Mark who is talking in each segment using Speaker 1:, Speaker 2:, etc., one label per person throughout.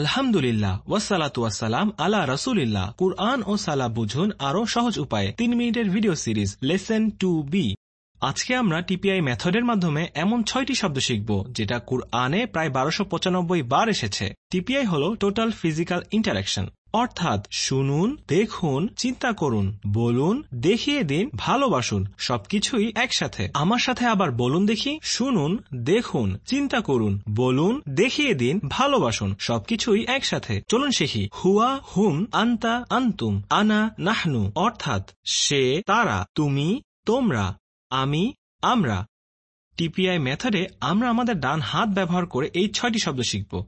Speaker 1: আলহামদুলিল্লাহ ওয়াসালাত ওয়াসালাম আলা রসুলিল্লাহ। কুরআন ও সালা বুঝুন আরও সহজ উপায়ে। তিন মিনিটের video series, lesson two B. আজকে আমরা টিপিআই মেথডের মাধ্যমে এমন ছয়টি শব্দ শিখব, যেটা কুরআনে প্রায় বারোশো পঁচানব্বই বার এসেছে। টিপিআই হল টোটাল ফিজিক্যাল ইন্টারাকশন অর্থাৎ শুনুন, দেখুন, চিন্তা করুন, বলুন, দেখিয়ে দিন, ভালোবাসুন, সবকিছুই একসাথে। আমার সাথে আবার বলুন দেখি, শুনুন, দেখুন, চিন্তা করুন, বলুন, দেখিয়ে দিন, ভালোবাসুন, সবকিছুই একসাথে। চলুন শিখি। হুয়া, হুম, আন্তা, আন্তুম, আনা, নাহনু। অর্থাৎ সে, তারা, তুমি, তোমরা। আমি, আমরা। টিপিআই মেথডে আমরা আমাদের ডান হাত ব্যবহার করে এই ছয়টি শব্দ শিখব।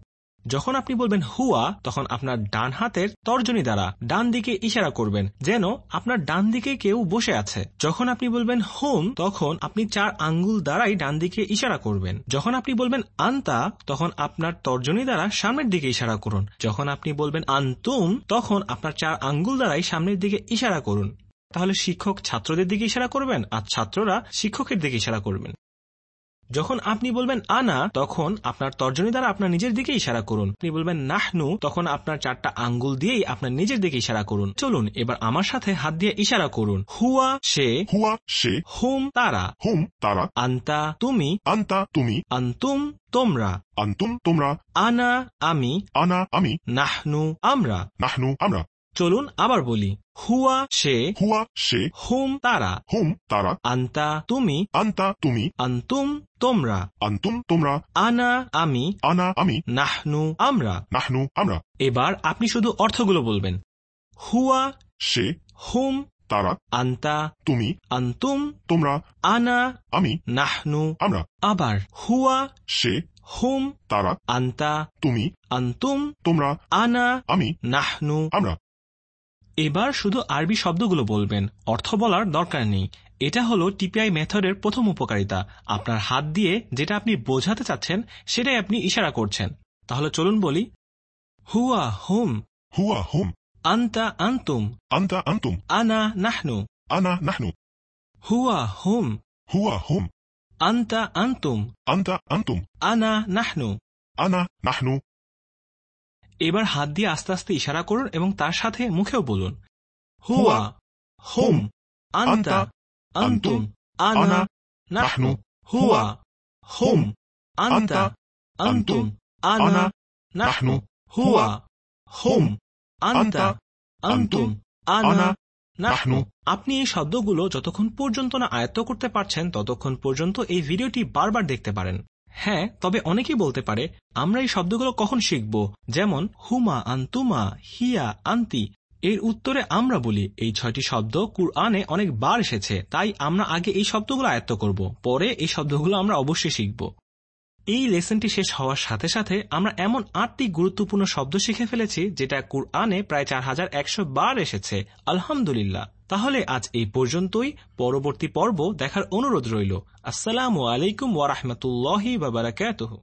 Speaker 1: যখন আপনি বলবেন হুয়া, তখন আপনার ডান হাতের তর্জনী দ্বারা ডান দিকে ইশারা করবেন, যেন আপনার ডান দিকে কেউ বসে আছে। যখন আপনি বলবেন হোম, তখন আপনি চার আঙ্গুল দ্বারাই ডান দিকে ইশারা করবেন। যখন আপনি বলবেন আন্তা, তখন আপনার তর্জনী দ্বারা সামনের দিকে ইশারা করুন। যখন আপনি বলবেন আন্তুম, তখন আপনার চার আঙ্গুল দ্বারাই সামনের দিকে ইশারা করুন। তাহলে শিক্ষক ছাত্রদের দিকে ইশারা করবেন আর ছাত্ররা শিক্ষকের দিকে ইশারা করবেন। যখন আপনি বলবেন আনা তখন আপনার তর্জনী দ্বারা আপনার নিজের দিকে ইশারা করুন। আপনি বলবেন নাহনু তখন আপনার চারটা আঙ্গুল দিয়েই আপনার নিজের দিকে ইশারা করুন। চলুন এবার আমার সাথে হাত দিয়ে ইশারা করুন। হুয়া সে
Speaker 2: হুয়া সে
Speaker 1: হুম তারা
Speaker 2: হুম তারা
Speaker 1: আন্তা তুমি
Speaker 2: আন্তা তুমি
Speaker 1: আন্তুম তোমরা
Speaker 2: আন্তুম তোমরা
Speaker 1: আনা আমি
Speaker 2: আনা আমি
Speaker 1: নাহনু আমরা
Speaker 2: নাহনু আমরা।
Speaker 1: চলুন আবার বলি। হুয়া সে
Speaker 2: হুয়া সে
Speaker 1: হুম তারা।
Speaker 2: হুম তারা।
Speaker 1: আন্তা তুমি
Speaker 2: আন্তা তুমি।
Speaker 1: আন্তুম তোমরা।
Speaker 2: আন্তুম তোমরা।
Speaker 1: আনা আমি
Speaker 2: আনা আমি।
Speaker 1: নাহনু আমরা।
Speaker 2: নাহনু আমরা।
Speaker 1: এবার আপনি শুধু অর্থগুলো বলবেন। হুয়া
Speaker 2: সে
Speaker 1: হুম
Speaker 2: তারা।
Speaker 1: আন্তা
Speaker 2: তুমি।
Speaker 1: আন্তুম
Speaker 2: তোমরা।
Speaker 1: আনা
Speaker 2: আমি।
Speaker 1: নাহনু
Speaker 2: আমরা।
Speaker 1: আবার। হুয়া
Speaker 2: সে
Speaker 1: হুম
Speaker 2: তারা।
Speaker 1: আন্তা
Speaker 2: তুমি।
Speaker 1: আন্তুম
Speaker 2: তোমরা।
Speaker 1: আনা
Speaker 2: আমি।
Speaker 1: নাহনু
Speaker 2: আমরা।
Speaker 1: এবার শুধু আরবি শব্দগুলো বলবেন অর্থ বলার দরকার নেই। এটা হলো টিপিআই মেথডের প্রথম উপকারিতা। আপনার হাত দিয়ে যেটা আপনি বোঝাতে চাচ্ছেন সেটাই আপনি ইশারা করছেন। তাহলে চলুন বলি হুয়া হুম।
Speaker 2: হুয়া হুম।
Speaker 1: আন্তা আন্তুম।
Speaker 2: আন্তা আন্তুম।
Speaker 1: আনা নাহনু।
Speaker 2: আনা নাহনু।
Speaker 1: হুয়া হুম।
Speaker 2: হুয়া হুম।
Speaker 1: আন্তা আন্তুম।
Speaker 2: আন্তা আন্তুম।
Speaker 1: আনা নাহনু।
Speaker 2: আনা নাহনু।
Speaker 1: এবার হাত দিয়ে আস্তে আস্তে ইশারা করুন এবং তার সাথে মুখেও বলুন। হুয়া হুম আন্তা আন্তুম আনা নাহনু হুয়া হুম আন্তা আন্তুম আনা নাহনু হুয়া হুম আন্তা আন্তুম আনা নাহনু। আপনি এই শব্দগুলো যতক্ষণ পর্যন্ত না আয়ত্ত করতে পারছেন ততক্ষণ পর্যন্ত এই ভিডিওটি বারবার দেখতে পারেন। হ্যাঁ তবে অনেকেই বলতে পারে, আমরা এই শব্দগুলো কখন শিখব? যেমন, হুমা, আন্তুমা, হিয়া, আন্তি। এর উত্তরে আমরা বলি, এই ছয়টি শব্দ কুরআনে অনেক বার এসেছে, তাই আমরা আগে এই শব্দগুলো আয়ত্ত করব। পরে এই শব্দগুলো আমরা অবশ্যই শিখব। এই লেসনটি শেষ হওয়ার সাথে সাথে আমরা এমন আটটি গুরুত্বপূর্ণ শব্দ শিখে ফেলেছি যেটা কুরআনে প্রায় চার হাজার একশো বার এসেছে। আলহামদুলিল্লাহ। তাহলে আজ এই পর্যন্তই। পরবর্তী পর্ব দেখার অনুরোধ রইল। আসসালামু আলাইকুম ওয়ারহমতুল্লাহি বাবারাকাতুহু